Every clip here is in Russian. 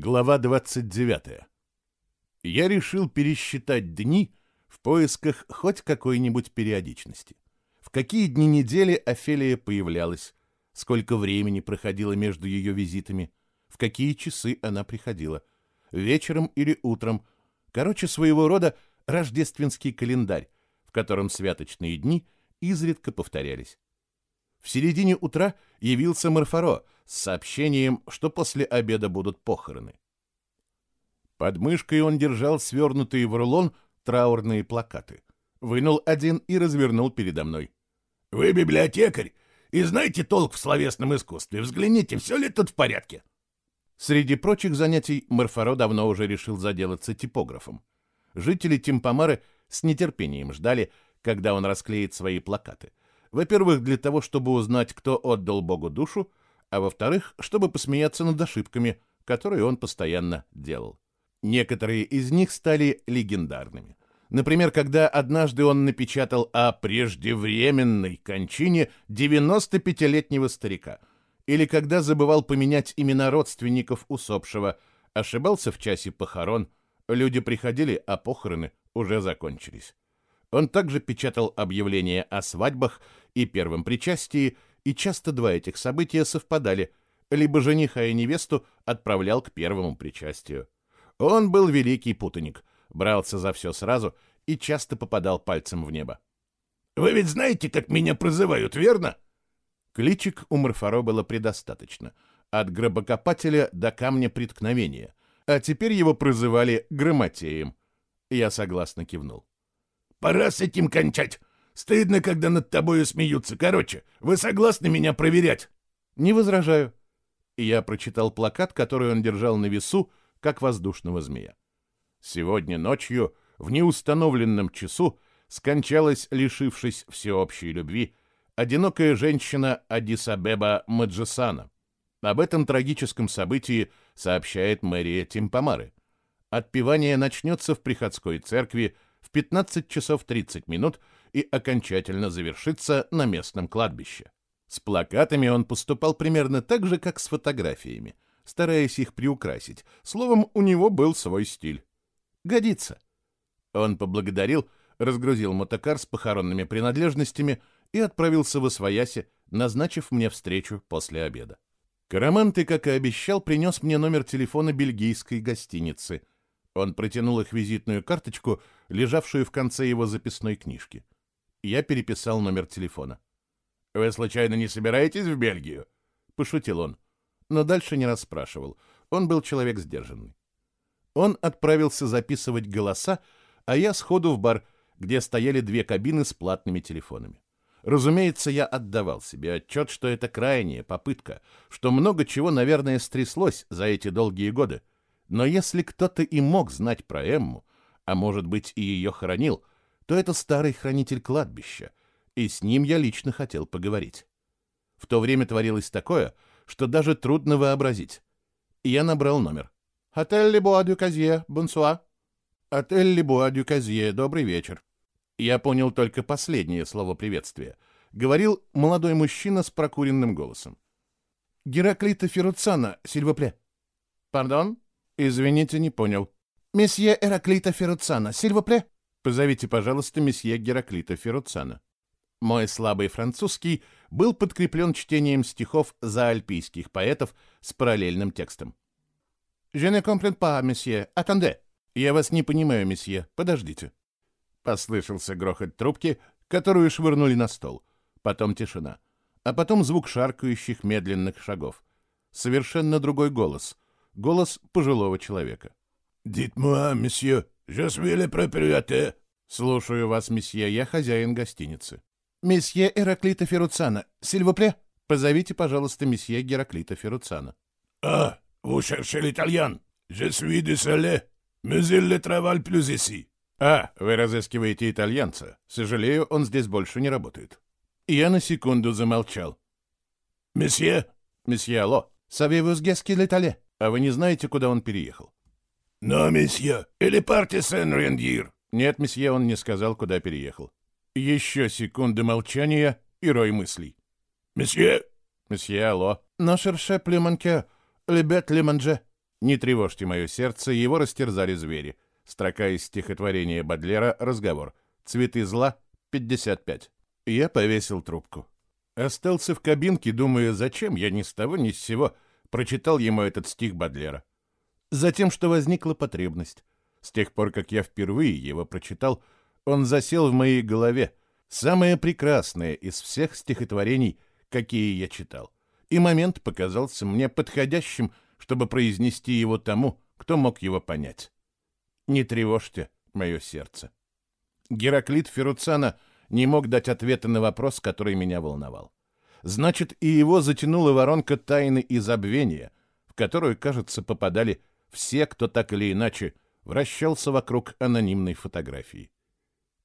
Глава 29. Я решил пересчитать дни в поисках хоть какой-нибудь периодичности. В какие дни недели Офелия появлялась, сколько времени проходило между ее визитами, в какие часы она приходила, вечером или утром. Короче, своего рода рождественский календарь, в котором святочные дни изредка повторялись. В середине утра явился Марфаро с сообщением, что после обеда будут похороны. Под мышкой он держал свернутые в рулон траурные плакаты. Вынул один и развернул передо мной. «Вы библиотекарь и знаете толк в словесном искусстве. Взгляните, все ли тут в порядке?» Среди прочих занятий Марфаро давно уже решил заделаться типографом. Жители Тимпомары с нетерпением ждали, когда он расклеит свои плакаты. Во-первых, для того, чтобы узнать, кто отдал Богу душу, а во-вторых, чтобы посмеяться над ошибками, которые он постоянно делал. Некоторые из них стали легендарными. Например, когда однажды он напечатал о преждевременной кончине 95-летнего старика, или когда забывал поменять имена родственников усопшего, ошибался в часе похорон, люди приходили, а похороны уже закончились. Он также печатал объявления о свадьбах и первом причастии, и часто два этих события совпадали, либо жениха и невесту отправлял к первому причастию. Он был великий путаник, брался за все сразу и часто попадал пальцем в небо. «Вы ведь знаете, как меня прозывают, верно?» Кличек у Марфаро было предостаточно, от гробокопателя до камня преткновения, а теперь его прозывали Грамотеем. Я согласно кивнул. Пора с этим кончать. Стыдно, когда над тобою смеются. Короче, вы согласны меня проверять? Не возражаю. Я прочитал плакат, который он держал на весу, как воздушного змея. Сегодня ночью, в неустановленном часу, скончалась, лишившись всеобщей любви, одинокая женщина Адисабеба Маджисана. Об этом трагическом событии сообщает мэрия Тимпомары. Отпевание начнется в приходской церкви в 15 часов 30 минут и окончательно завершится на местном кладбище. С плакатами он поступал примерно так же, как с фотографиями, стараясь их приукрасить. Словом, у него был свой стиль. Годится. Он поблагодарил, разгрузил мотокар с похоронными принадлежностями и отправился в Освояси, назначив мне встречу после обеда. Караманты, как и обещал, принес мне номер телефона бельгийской гостиницы — он протянул их визитную карточку, лежавшую в конце его записной книжки. Я переписал номер телефона. «Вы, случайно, не собираетесь в Бельгию?» — пошутил он. Но дальше не расспрашивал. Он был человек сдержанный. Он отправился записывать голоса, а я сходу в бар, где стояли две кабины с платными телефонами. Разумеется, я отдавал себе отчет, что это крайняя попытка, что много чего, наверное, стряслось за эти долгие годы, но если кто-то и мог знать про Эмму, а может быть и ее хоронил, то это старый хранитель кладбища, и с ним я лично хотел поговорить. В то время творилось такое, что даже трудно вообразить. Я набрал номер. «Отель Лебуа дю Казье, бонсуа». «Отель Лебуа дю Казье, добрый вечер». Я понял только последнее слово приветствия. Говорил молодой мужчина с прокуренным голосом. «Гераклита Феруцана, сильвопле». «Пардон?» «Извините, не понял». «Месье Эраклита Ферруцана, сильвопле?» «Позовите, пожалуйста, месье Гераклита Ферруцана». Мой слабый французский был подкреплен чтением стихов заальпийских поэтов с параллельным текстом. «Je ne comprends pas, месье. Attendez». «Я вас не понимаю, месье. Подождите». Послышался грохот трубки, которую швырнули на стол. Потом тишина. А потом звук шаркающих медленных шагов. Совершенно другой голос — Голос пожилого человека. «Dites-moi, месье, le propriétaire». «Слушаю вас, месье, я хозяин гостиницы». «Месье Эраклита Феруцана, сильвопле?» «Позовите, пожалуйста, месье Гераклита Феруцана». «А, vous cherchez l'italien? Je suis désolé, mais il ne travaille plus ici». «А, вы разыскиваете итальянца. Сожалею, он здесь больше не работает». Я на секунду замолчал. «Месье?» «Месье, алло. Savez-vous qu'est-ce qu'il а вы не знаете, куда он переехал? Но, месье, или парти Сен-Рендир? Нет, месье, он не сказал, куда переехал. Еще секунды молчания и рой мыслей. Месье? Месье, алло. Но шерше племанке, лебет леманже. Не тревожьте мое сердце, его растерзали звери. Строка из стихотворения Бадлера «Разговор». Цветы зла, 55. Я повесил трубку. Остался в кабинке, думая, зачем я ни с того ни с сего прочитал ему этот стих Бадлера. Затем, что возникла потребность. С тех пор, как я впервые его прочитал, он засел в моей голове. Самое прекрасное из всех стихотворений, какие я читал. И момент показался мне подходящим, чтобы произнести его тому, кто мог его понять. Не тревожьте мое сердце. Гераклит Феруцана не мог дать ответа на вопрос, который меня волновал. Значит, и его затянула воронка тайны и забвения, в которую, кажется, попадали все, кто так или иначе вращался вокруг анонимной фотографии.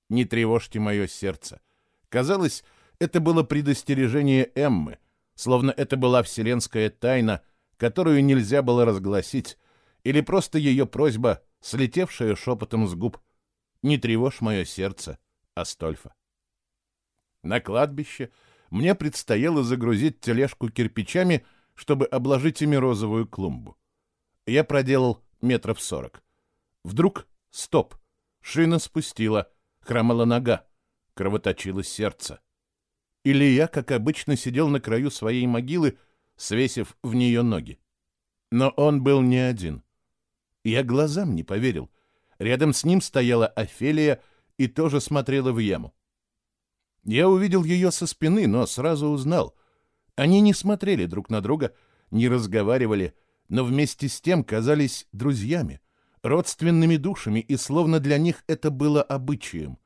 «Не тревожьте мое сердце». Казалось, это было предостережение Эммы, словно это была вселенская тайна, которую нельзя было разгласить, или просто ее просьба, слетевшая шепотом с губ. «Не тревожь мое сердце, Астольфа». На кладбище мне предстояло загрузить тележку кирпичами, чтобы обложить ими розовую клумбу. Я проделал метров сорок. Вдруг стоп. Шина спустила, хромала нога, кровоточило сердце. Или я, как обычно, сидел на краю своей могилы, свесив в нее ноги. Но он был не один. Я глазам не поверил. Рядом с ним стояла Офелия и тоже смотрела в яму. Я увидел ее со спины, но сразу узнал. Они не смотрели друг на друга, не разговаривали, но вместе с тем казались друзьями, родственными душами, и словно для них это было обычаем,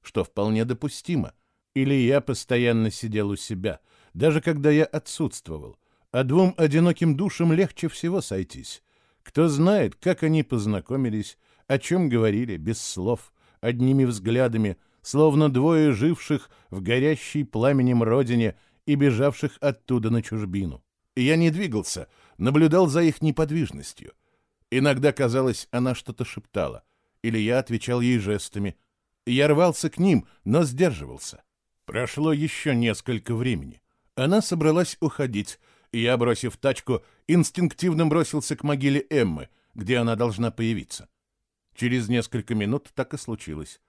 что вполне допустимо. Или я постоянно сидел у себя, даже когда я отсутствовал, а двум одиноким душам легче всего сойтись. Кто знает, как они познакомились, о чем говорили, без слов, одними взглядами, словно двое живших в горящей пламенем родине и бежавших оттуда на чужбину. Я не двигался, наблюдал за их неподвижностью. Иногда казалось, она что-то шептала, или я отвечал ей жестами. Я рвался к ним, но сдерживался. Прошло еще несколько времени. Она собралась уходить, и я, бросив тачку, инстинктивно бросился к могиле Эммы, где она должна появиться. Через несколько минут так и случилось.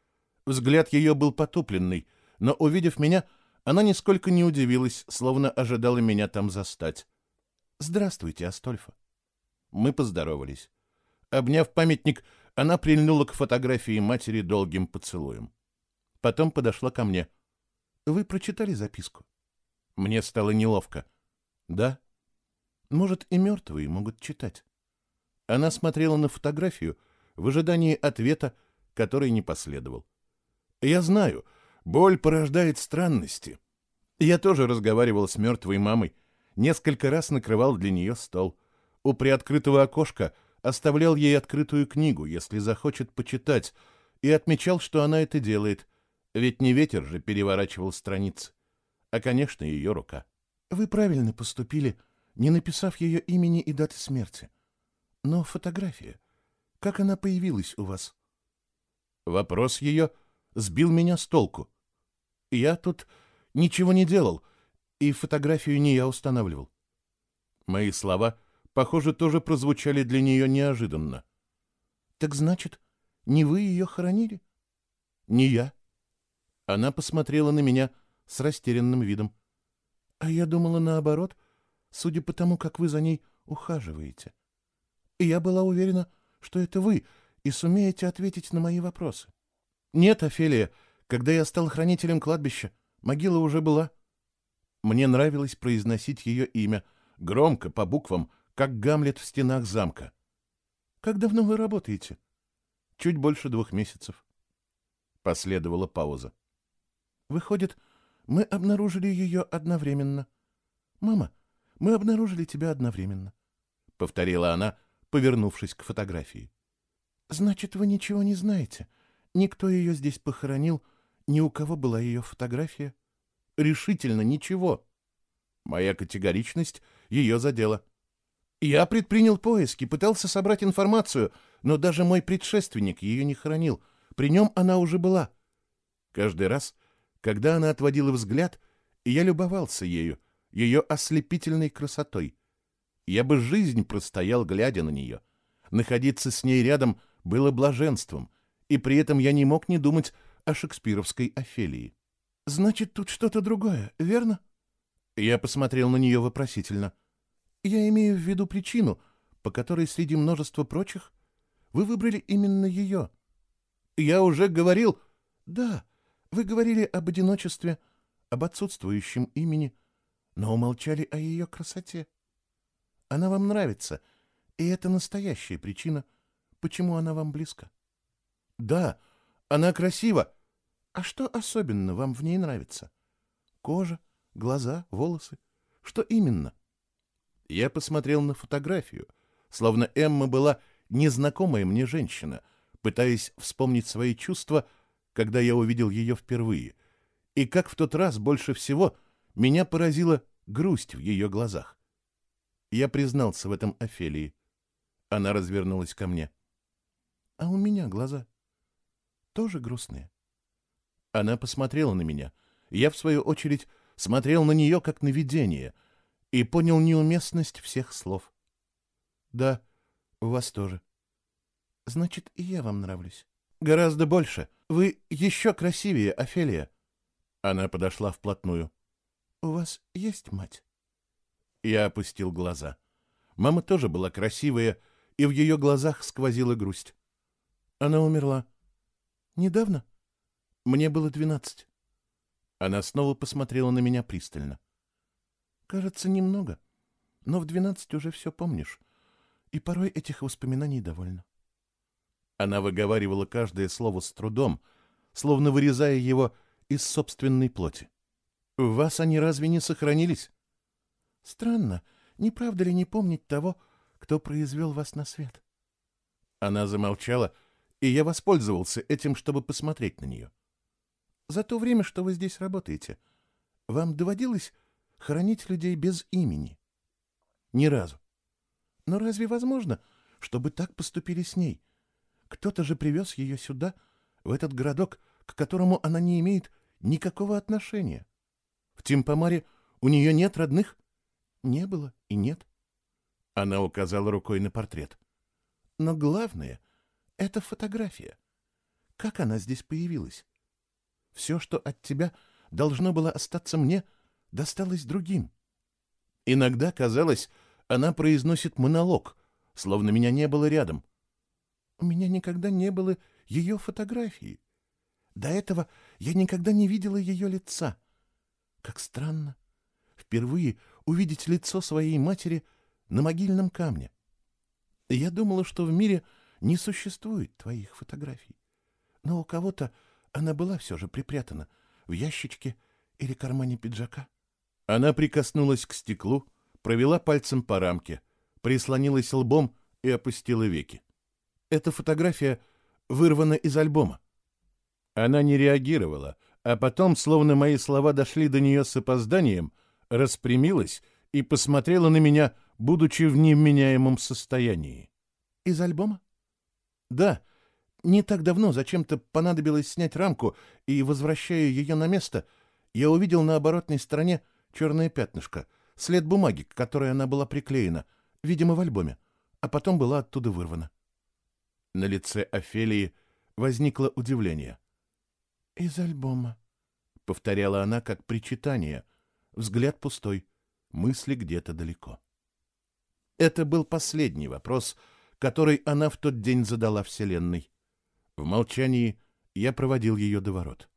Взгляд ее был потупленный, но, увидев меня, она нисколько не удивилась, словно ожидала меня там застать. «Здравствуйте, Астольфа». Мы поздоровались. Обняв памятник, она прильнула к фотографии матери долгим поцелуем. Потом подошла ко мне. «Вы прочитали записку?» Мне стало неловко. «Да?» «Может, и мертвые могут читать». Она смотрела на фотографию в ожидании ответа, который не последовал. «Я знаю, боль порождает странности. Я тоже разговаривал с мертвой мамой, Несколько раз накрывал для нее стол. У приоткрытого окошка оставлял ей открытую книгу, если захочет почитать, и отмечал, что она это делает, ведь не ветер же переворачивал страницы, а, конечно, ее рука. Вы правильно поступили, не написав ее имени и даты смерти. Но фотография, как она появилась у вас? Вопрос ее сбил меня с толку. Я тут ничего не делал — и фотографию не я устанавливал. Мои слова, похоже, тоже прозвучали для нее неожиданно. Так значит, не вы ее хоронили? Не я. Она посмотрела на меня с растерянным видом. А я думала наоборот, судя по тому, как вы за ней ухаживаете. И я была уверена, что это вы, и сумеете ответить на мои вопросы. Нет, Офелия, когда я стал хранителем кладбища, могила уже была. Мне нравилось произносить ее имя, громко, по буквам, как Гамлет в стенах замка. «Как давно вы работаете?» «Чуть больше двух месяцев». Последовала пауза. «Выходит, мы обнаружили ее одновременно. Мама, мы обнаружили тебя одновременно», — повторила она, повернувшись к фотографии. «Значит, вы ничего не знаете. Никто ее здесь похоронил, ни у кого была ее фотография?» Решительно ничего. Моя категоричность ее задела. Я предпринял поиски, пытался собрать информацию, но даже мой предшественник ее не хранил. При нем она уже была. Каждый раз, когда она отводила взгляд, я любовался ею, ее ослепительной красотой. Я бы жизнь простоял, глядя на нее — Находиться с ней рядом было блаженством, и при этом я не мог не думать о шекспировской Офелии. «Значит, тут что-то другое, верно?» Я посмотрел на нее вопросительно. «Я имею в виду причину, по которой среди множества прочих вы выбрали именно ее». «Я уже говорил...» «Да, вы говорили об одиночестве, об отсутствующем имени, но умолчали о ее красоте. Она вам нравится, и это настоящая причина, почему она вам близка. Да, она красива. А что особенно вам в ней нравится? Кожа, глаза, волосы? Что именно? Я посмотрел на фотографию, словно Эмма была незнакомая мне женщина, пытаясь вспомнить свои чувства, когда я увидел ее впервые. И как в тот раз больше всего меня поразила грусть в ее глазах. Я признался в этом Офелии. Она развернулась ко мне. — А у меня глаза тоже грустные. Она посмотрела на меня. Я, в свою очередь, смотрел на нее, как на видение, и понял неуместность всех слов. — Да, у вас тоже. — Значит, и я вам нравлюсь. — Гораздо больше. Вы еще красивее, Офелия. Она подошла вплотную. — У вас есть мать? Я опустил глаза. Мама тоже была красивая, и в ее глазах сквозила грусть. Она умерла. Недавно? Мне было двенадцать. Она снова посмотрела на меня пристально. Кажется, немного, но в двенадцать уже все помнишь, и порой этих воспоминаний довольно. Она выговаривала каждое слово с трудом, словно вырезая его из собственной плоти. «У вас они разве не сохранились?» Странно, не правда ли не помнить того, кто произвел вас на свет? Она замолчала, и я воспользовался этим, чтобы посмотреть на нее. За то время, что вы здесь работаете, вам доводилось хоронить людей без имени? Ни разу. Но разве возможно, чтобы так поступили с ней? Кто-то же привез ее сюда, в этот городок, к которому она не имеет никакого отношения. В Тимпомаре у нее нет родных? Не было и нет. Она указала рукой на портрет. Но главное — это фотография. Как она здесь появилась? Все, что от тебя должно было остаться мне, досталось другим. Иногда казалось, она произносит монолог, словно меня не было рядом. У меня никогда не было ее фотографии. До этого я никогда не видела ее лица. Как странно. Впервые увидеть лицо своей матери на могильном камне. Я думала, что в мире не существует твоих фотографий. Но у кого-то она была все же припрятана в ящичке или кармане пиджака. Она прикоснулась к стеклу, провела пальцем по рамке, прислонилась лбом и опустила веки. Эта фотография вырвана из альбома. Она не реагировала, а потом, словно мои слова дошли до нее с опозданием, распрямилась и посмотрела на меня, будучи в невменяемом состоянии. «Из альбома?» «Да. Не так давно зачем-то понадобилось снять рамку, и, возвращая ее на место, я увидел на оборотной стороне черное пятнышко, след бумаги, к которой она была приклеена, видимо, в альбоме, а потом была оттуда вырвана». На лице Офелии возникло удивление. «Из альбома», — повторяла она как причитание — Взгляд пустой, мысли где-то далеко. Это был последний вопрос, который она в тот день задала Вселенной. В молчании я проводил ее до ворот.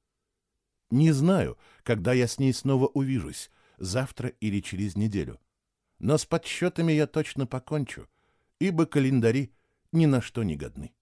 Не знаю, когда я с ней снова увижусь, завтра или через неделю. Но с подсчетами я точно покончу, ибо календари ни на что не годны.